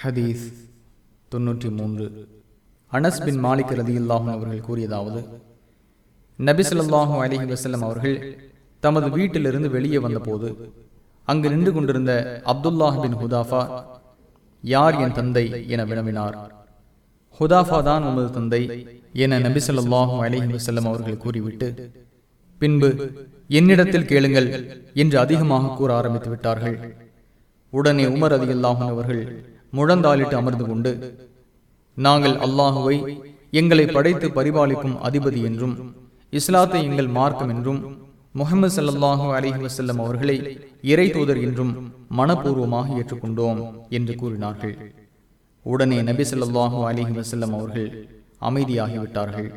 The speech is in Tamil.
ஹதீஸ் தொன்னூற்றி மூன்று. அனஸ் பின் மாலிக் ரதியுல்லாஹும் அவர்கள் கூறியதாவது நபி ஸல்லல்லாஹு அலைஹி அவர்கள் தமது வீட்டிலிருந்து வெளியே வந்தபோது அங்கு நின்று கொண்டிருந்த அப்துல்லாஹ் பின் ஹுதாஃபா யார் என் தந்தை? என வினவினார். ஹுதாஃபா தான் உமது தந்தை என நபி ஸல்லல்லாஹு வசல்லம் அவர்கள் கூறிவிட்டு பின்பு என்னிடத்தில் கேளுங்கள் என்று அதிகமாக கூற ஆரம்பித்து விட்டார்கள். உடனே உமர் அதிகல்லாகும் அவர்கள் முழந்தாளிட்டு அமர்ந்து கொண்டு நாங்கள் அல்லாஹுவை எங்களை படைத்து பரிபாலிக்கும் அதிபதி என்றும் இஸ்லாத்தை எங்கள் மார்க்கம் என்றும் முகமது சல்லாஹூ அலிஹி வசல்லம் அவர்களை இறை தூதர் என்றும் மனப்பூர்வமாக ஏற்றுக்கொண்டோம் என்று கூறினார்கள். உடனே நபி சொல்லாஹூ அலிஹி வசல்லம் அவர்கள் அமைதியாகிவிட்டார்கள்.